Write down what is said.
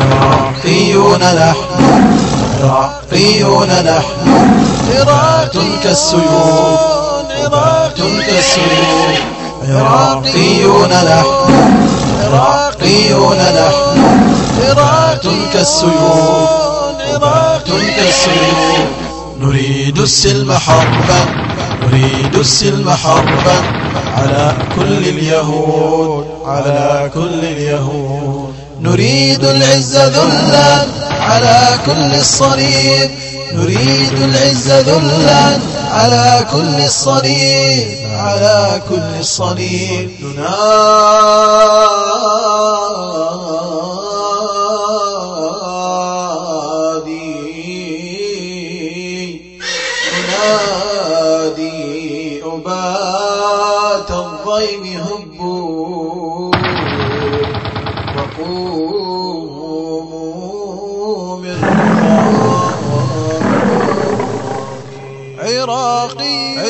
عراقيون نحن عراقيون نحن عراق كالسيوف عراق كالسيوف عراقيون نحن كالسيوف عراق كالسيوف نريد السلم حربا نريد السلم حربا على كل اليهود. على كل اليهود. نريد العز ذلا. على كل الصليب. نريد العز ذلا. على كل الصليب. على كل الصليب. ننادي ننادي أبات الضيم هبوا وقوموا من عراقي عراقي